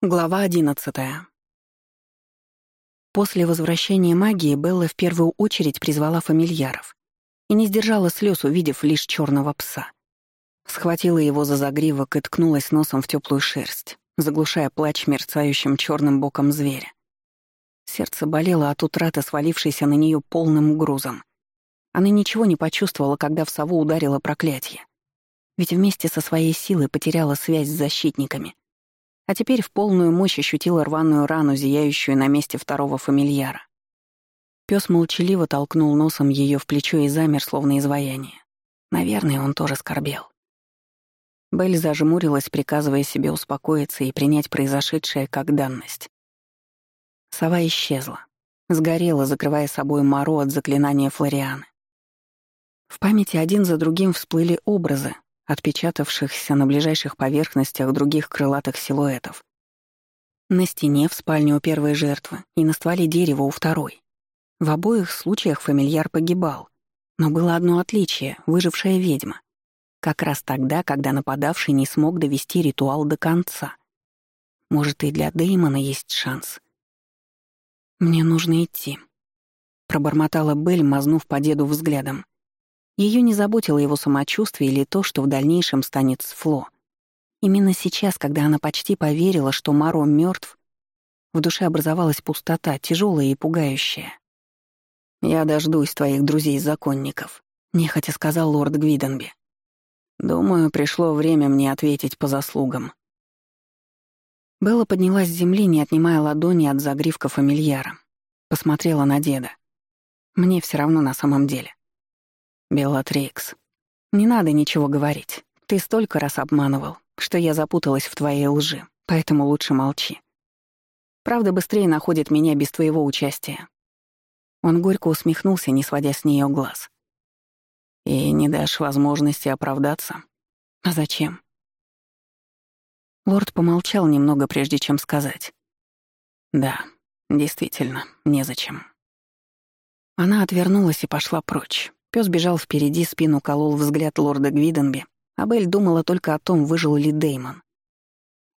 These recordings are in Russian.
Глава одиннадцатая. После возвращения магии Белла в первую очередь призвала фамильяров и не сдержала слез, увидев лишь черного пса. Схватила его за загривок и ткнулась носом в теплую шерсть, заглушая плач мерцающим черным боком зверя. Сердце болело от утраты, свалившейся на нее полным грузом. Она ничего не почувствовала, когда в сову ударило проклятие. Ведь вместе со своей силой потеряла связь с защитниками — а теперь в полную мощь ощутила рваную рану, зияющую на месте второго фамильяра. Пес молчаливо толкнул носом ее в плечо и замер, словно изваяние. Наверное, он тоже скорбел. Белль зажмурилась, приказывая себе успокоиться и принять произошедшее как данность. Сова исчезла, сгорела, закрывая собой Моро от заклинания Флорианы. В памяти один за другим всплыли образы, отпечатавшихся на ближайших поверхностях других крылатых силуэтов. На стене в спальне у первой жертвы и на стволе дерева у второй. В обоих случаях фамильяр погибал, но было одно отличие — выжившая ведьма. Как раз тогда, когда нападавший не смог довести ритуал до конца. Может, и для Деймона есть шанс. «Мне нужно идти», — пробормотала Белль, мазнув по деду взглядом. Ее не заботило его самочувствие или то, что в дальнейшем станет с Фло. Именно сейчас, когда она почти поверила, что Маро мертв, в душе образовалась пустота, тяжелая и пугающая. «Я дождусь твоих друзей-законников», — нехотя сказал лорд Гвиденби. «Думаю, пришло время мне ответить по заслугам». Белла поднялась с земли, не отнимая ладони от загривка фамильяра. Посмотрела на деда. «Мне все равно на самом деле. «Белатрикс, не надо ничего говорить. Ты столько раз обманывал, что я запуталась в твоей лжи, поэтому лучше молчи. Правда быстрее находит меня без твоего участия». Он горько усмехнулся, не сводя с нее глаз. «И не дашь возможности оправдаться? А зачем?» Лорд помолчал немного, прежде чем сказать. «Да, действительно, незачем». Она отвернулась и пошла прочь. Пёс бежал впереди, спину колол взгляд лорда Гвиденби, а Белль думала только о том, выжил ли Деймон.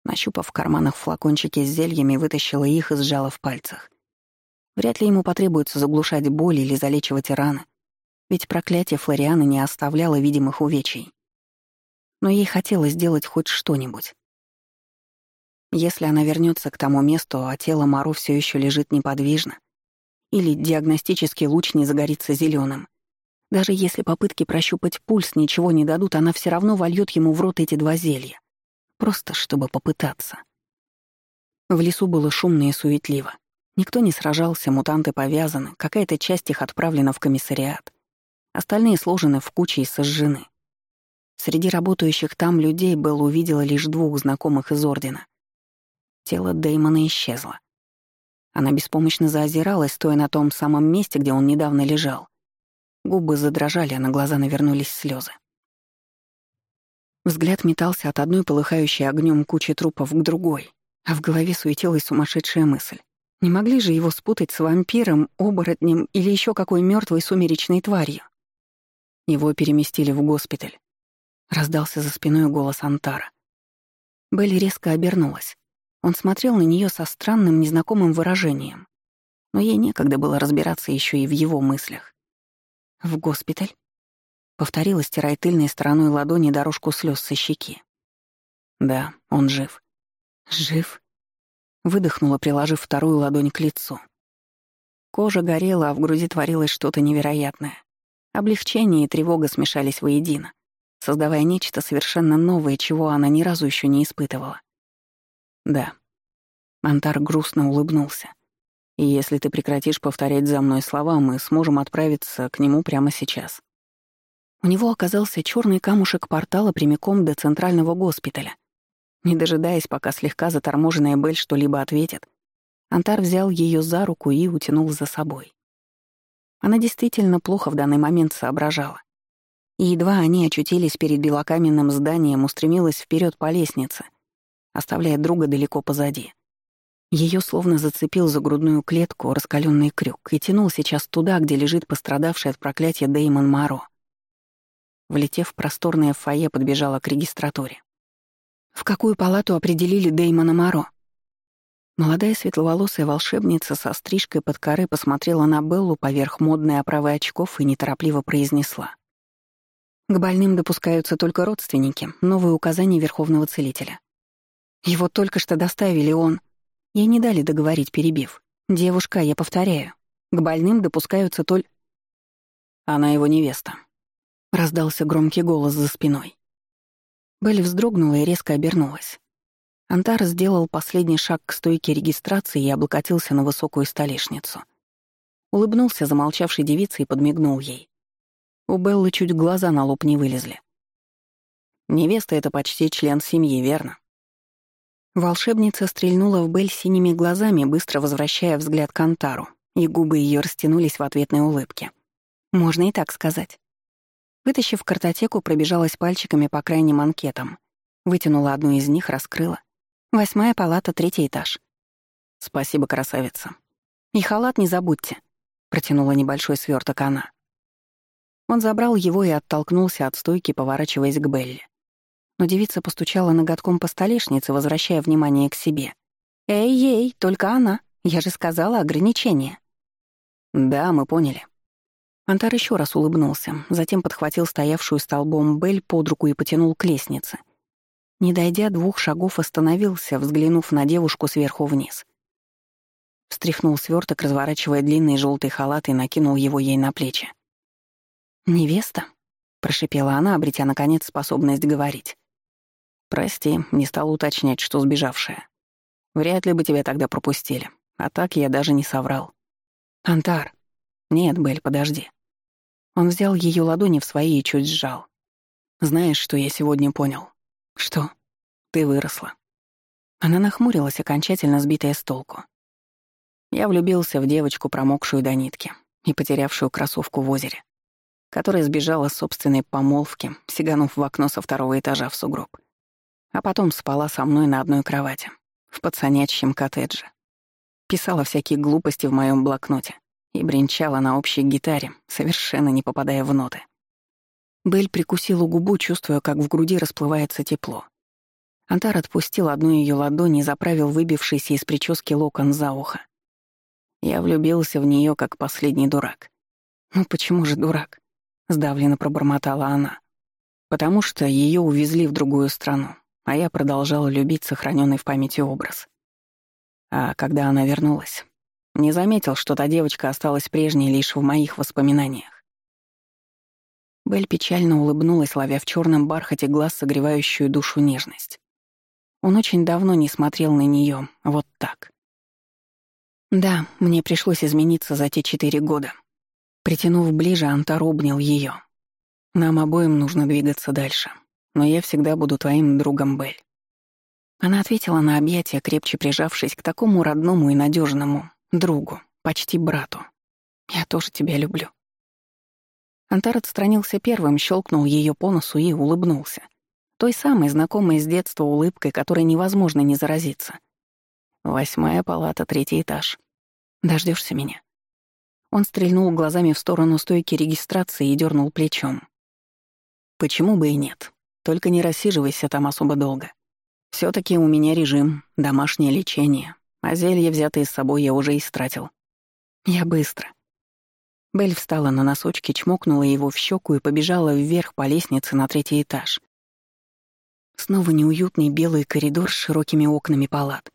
Нащупав в карманах флакончики с зельями, вытащила их и сжала в пальцах. Вряд ли ему потребуется заглушать боль или залечивать раны, ведь проклятие Флорианы не оставляло видимых увечий. Но ей хотелось сделать хоть что-нибудь. Если она вернется к тому месту, а тело Мару все еще лежит неподвижно, или диагностический луч не загорится зеленым, даже если попытки прощупать пульс ничего не дадут, она все равно вольет ему в рот эти два зелья. Просто чтобы попытаться. В лесу было шумно и суетливо. Никто не сражался, мутанты повязаны, какая-то часть их отправлена в комиссариат. Остальные сложены в кучи и сожжены. Среди работающих там людей Белл увидела лишь двух знакомых из Ордена. Тело Дэймона исчезло. Она беспомощно заозиралась, стоя на том самом месте, где он недавно лежал. Губы задрожали, а на глаза навернулись слезы. Взгляд метался от одной полыхающей огнем кучи трупов к другой, а в голове суетилась сумасшедшая мысль. Не могли же его спутать с вампиром, оборотнем или еще какой мертвой сумеречной тварью? Его переместили в госпиталь. Раздался за спиной голос Антара. Белли резко обернулась. Он смотрел на нее со странным незнакомым выражением. Но ей некогда было разбираться еще и в его мыслях. «В госпиталь?» Повторила, стирая тыльной стороной ладони дорожку слез со щеки. «Да, он жив». «Жив?» Выдохнула, приложив вторую ладонь к лицу. Кожа горела, а в груди творилось что-то невероятное. Облегчение и тревога смешались воедино, создавая нечто совершенно новое, чего она ни разу еще не испытывала. «Да». Антар грустно улыбнулся. И если ты прекратишь повторять за мной слова, мы сможем отправиться к нему прямо сейчас». У него оказался черный камушек портала прямиком до центрального госпиталя. Не дожидаясь, пока слегка заторможенная Бель что-либо ответит, Антар взял ее за руку и утянул за собой. Она действительно плохо в данный момент соображала. И едва они очутились перед белокаменным зданием, устремилась вперед по лестнице, оставляя друга далеко позади. Ее словно зацепил за грудную клетку раскаленный крюк и тянул сейчас туда, где лежит пострадавший от проклятия Деймон Маро. Влетев в просторное фойе, подбежала к регистратуре. «В какую палату определили Деймона Маро?» Молодая светловолосая волшебница со стрижкой под коры посмотрела на Беллу поверх модной оправы очков и неторопливо произнесла. К больным допускаются только родственники, новые указания Верховного Целителя. Его только что доставили, он... Ей не дали договорить, перебив. «Девушка, я повторяю, к больным допускаются только...» «Она его невеста», — раздался громкий голос за спиной. Белль вздрогнула и резко обернулась. Антар сделал последний шаг к стойке регистрации и облокотился на высокую столешницу. Улыбнулся замолчавшей девице и подмигнул ей. У Беллы чуть глаза на лоб не вылезли. «Невеста — это почти член семьи, верно?» Волшебница стрельнула в Белль синими глазами, быстро возвращая взгляд к Антару, и губы ее растянулись в ответной улыбке. «Можно и так сказать». Вытащив картотеку, пробежалась пальчиками по крайним анкетам, вытянула одну из них, раскрыла — Восьмая палата, третий этаж. Спасибо, красавица. И халат не забудьте, протянула небольшой сверток она. Он забрал его и оттолкнулся от стойки, поворачиваясь к Белли. Но девица постучала ноготком по столешнице, возвращая внимание к себе. «Эй-ей, только она. Я же сказала ограничение». «Да, мы поняли». Антар еще раз улыбнулся, затем подхватил стоявшую столбом Бель под руку и потянул к лестнице — не дойдя двух шагов, остановился, взглянув на девушку сверху вниз. Встряхнул сверток, разворачивая длинный желтый халат и накинул его ей на плечи. «Невеста?» — прошипела она, обретя, наконец, способность говорить. «Прости, не стал уточнять, что сбежавшая. Вряд ли бы тебя тогда пропустили. А так я даже не соврал». «Антар!» «Нет, Бель, подожди». Он взял ее ладони в свои и чуть сжал. «Знаешь, что я сегодня понял? «Что? Ты выросла». Она нахмурилась, окончательно сбитая с толку. Я влюбился в девочку, промокшую до нитки и потерявшую кроссовку в озере, которая сбежала с собственной помолвки, сиганув в окно со второго этажа в сугроб. А потом спала со мной на одной кровати, в пацанячьем коттедже. Писала всякие глупости в моем блокноте и бренчала на общей гитаре, совершенно не попадая в ноты. Бель прикусила губу, чувствуя, как в груди расплывается тепло. Антар отпустил одну ее ладонь и заправил выбившийся из прически локон за ухо. Я влюбился в нее как последний дурак. «Ну почему же дурак?» — сдавленно пробормотала она. «Потому что ее увезли в другую страну, а я продолжала любить сохраненный в памяти образ. А когда она вернулась, не заметил, что та девочка осталась прежней лишь в моих воспоминаниях. Белль печально улыбнулась, ловя в черном бархате глаз согревающую душу нежность. Он очень давно не смотрел на нее вот так. Да, мне пришлось измениться за те четыре года. Притянув ближе, Антар обнял ее. Нам обоим нужно двигаться дальше, но я всегда буду твоим другом, Белль. Она ответила на объятия, крепче прижавшись к такому родному и надежному другу, почти брату. Я тоже тебя люблю. Антар отстранился первым, щелкнул ее по носу и улыбнулся. Той самой знакомой с детства улыбкой, которой невозможно не заразиться. Восьмая палата, третий этаж. Дождешься меня? Он стрельнул глазами в сторону стойки регистрации и дернул плечом. Почему бы и нет? Только не рассиживайся там особо долго. все таки у меня режим, домашнее лечение, а зелье, взятые с собой, я уже истратил. Я быстро. Белль встала на носочки, чмокнула его в щеку и побежала вверх по лестнице на третий этаж. Снова неуютный белый коридор с широкими окнами палат.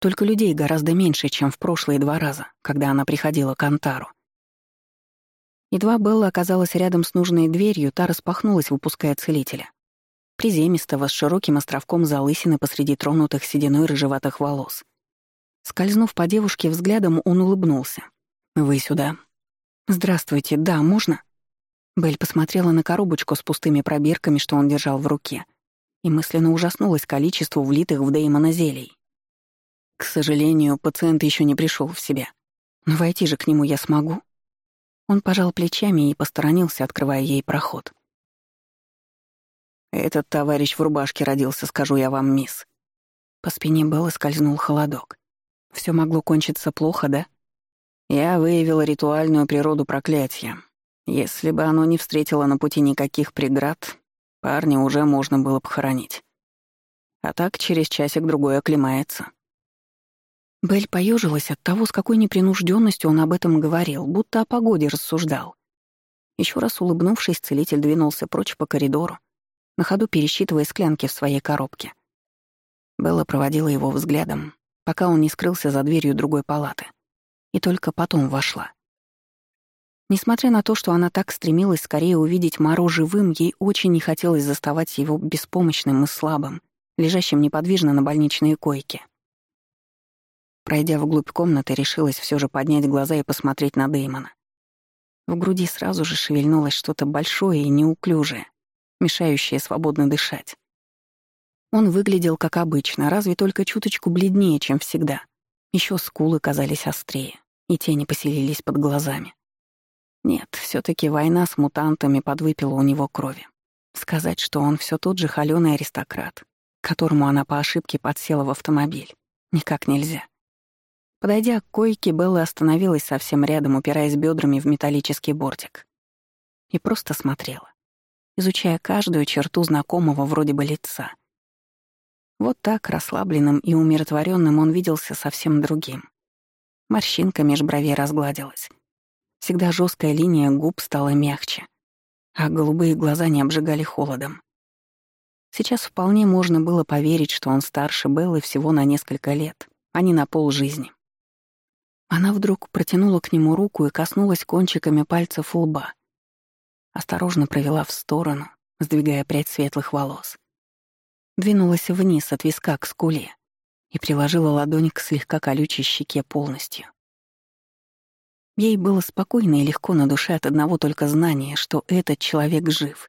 Только людей гораздо меньше, чем в прошлые два раза, когда она приходила к Антару. Едва Белла оказалась рядом с нужной дверью, та распахнулась, выпуская целителя. Приземистого, с широким островком залысины посреди тронутых сединой рыжеватых волос. Скользнув по девушке взглядом, он улыбнулся. «Вы сюда», «Здравствуйте, да, можно?» Белль посмотрела на коробочку с пустыми пробирками, что он держал в руке, и мысленно ужаснулась количеству влитых в Деймона зелий. К сожалению, пациент еще не пришел в себя. Но войти же к нему я смогу. Он пожал плечами и посторонился, открывая ей проход. «Этот товарищ в рубашке родился, скажу я вам, мисс». По спине Беллы скользнул холодок. Все могло кончиться плохо, да? Я выявила ритуальную природу проклятия. Если бы оно не встретило на пути никаких преград, парня уже можно было похоронить. А так через часик-другой оклемается. Белль поежилась от того, с какой непринужденностью он об этом говорил, будто о погоде рассуждал. Еще раз улыбнувшись, целитель двинулся прочь по коридору, на ходу пересчитывая склянки в своей коробке. Белла проводила его взглядом, пока он не скрылся за дверью другой палаты, и только потом вошла. Несмотря на то, что она так стремилась скорее увидеть Маро живым, ей очень не хотелось заставать его беспомощным и слабым, лежащим неподвижно на больничной койке. Пройдя вглубь комнаты, решилась все же поднять глаза и посмотреть на Дэймона. В груди сразу же шевельнулось что-то большое и неуклюжее, мешающее свободно дышать. Он выглядел как обычно, разве только чуточку бледнее, чем всегда. Еще скулы казались острее, и тени поселились под глазами. Нет, все таки война с мутантами подвыпила у него крови. Сказать, что он все тот же холёный аристократ, которому она по ошибке подсела в автомобиль, никак нельзя. Подойдя к койке, Белла остановилась совсем рядом, упираясь бедрами в металлический бортик. И просто смотрела, изучая каждую черту знакомого вроде бы лица. Вот так, расслабленным и умиротворенным, он виделся совсем другим. Морщинка меж бровей разгладилась. Всегда жесткая линия губ стала мягче, а голубые глаза не обжигали холодом. Сейчас вполне можно было поверить, что он старше Беллы всего на несколько лет, а не на полжизни. Она вдруг протянула к нему руку и коснулась кончиками пальцев лба. Осторожно провела в сторону, сдвигая прядь светлых волос. Двинулась вниз от виска к скуле и приложила ладонь к слегка колючей щеке полностью. Ей было спокойно и легко на душе от одного только знания, что этот человек жив.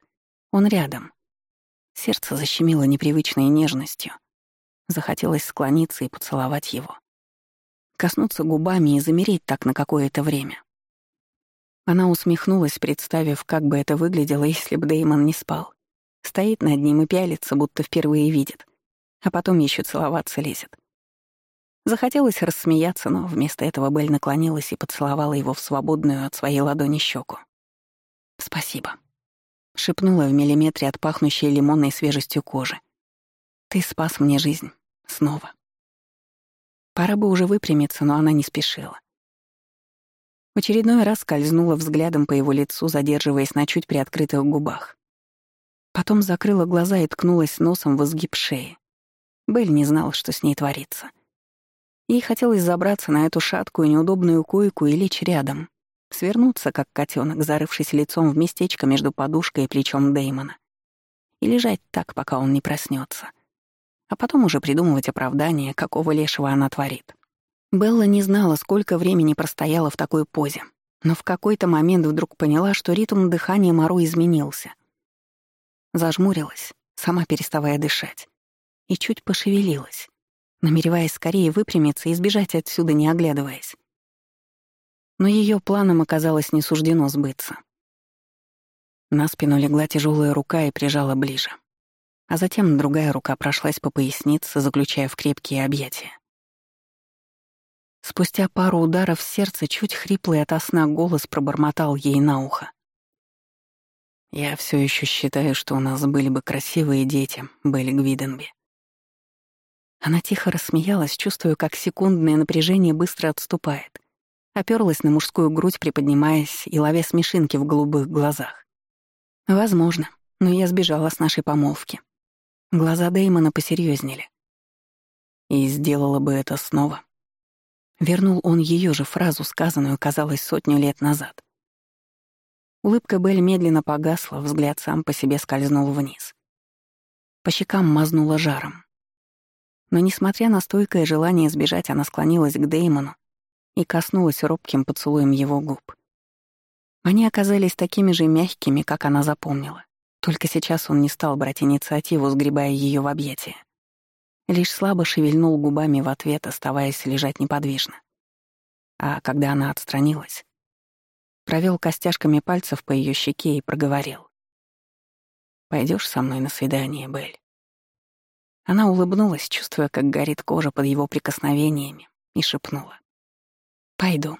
Он рядом. Сердце защемило непривычной нежностью. Захотелось склониться и поцеловать его коснуться губами и замереть так на какое-то время. Она усмехнулась, представив, как бы это выглядело, если бы Деймон не спал. Стоит над ним и пялится, будто впервые видит, а потом еще целоваться лезет. Захотелось рассмеяться, но вместо этого Белль наклонилась и поцеловала его в свободную от своей ладони щеку. «Спасибо», — шепнула в миллиметре от пахнущей лимонной свежестью кожи. «Ты спас мне жизнь. Снова». Пора бы уже выпрямиться, но она не спешила. В очередной раз скользнула взглядом по его лицу, задерживаясь на чуть приоткрытых губах. Потом закрыла глаза и ткнулась носом в изгиб шеи. Белль не знала, что с ней творится. Ей хотелось забраться на эту шаткую неудобную койку и лечь рядом, свернуться, как котенок, зарывшись лицом в местечко между подушкой и плечом Деймона, и лежать так, пока он не проснется а потом уже придумывать оправдание, какого лешего она творит. Белла не знала, сколько времени простояла в такой позе, но в какой-то момент вдруг поняла, что ритм дыхания Мару изменился. Зажмурилась, сама переставая дышать, и чуть пошевелилась, намереваясь скорее выпрямиться и сбежать отсюда, не оглядываясь. Но ее планам оказалось не суждено сбыться. На спину легла тяжелая рука и прижала ближе а затем другая рука прошлась по пояснице, заключая в крепкие объятия. Спустя пару ударов сердца чуть хриплый от сна голос пробормотал ей на ухо. «Я все еще считаю, что у нас были бы красивые дети, были Гвиденби». Она тихо рассмеялась, чувствуя, как секундное напряжение быстро отступает. Оперлась на мужскую грудь, приподнимаясь и ловя смешинки в голубых глазах. «Возможно, но я сбежала с нашей помолвки. Глаза Дэймона посерьезнели. И сделала бы это снова. Вернул он ее же фразу, сказанную, казалось, сотню лет назад. Улыбка Белль медленно погасла, взгляд сам по себе скользнул вниз. По щекам мазнула жаром. Но, несмотря на стойкое желание сбежать, она склонилась к Деймону и коснулась робким поцелуем его губ. Они оказались такими же мягкими, как она запомнила. Только сейчас он не стал брать инициативу, сгребая ее в объятия. Лишь слабо шевельнул губами в ответ, оставаясь лежать неподвижно. А когда она отстранилась, провел костяшками пальцев по ее щеке и проговорил. Пойдешь со мной на свидание, Белль?» Она улыбнулась, чувствуя, как горит кожа под его прикосновениями, и шепнула. «Пойду».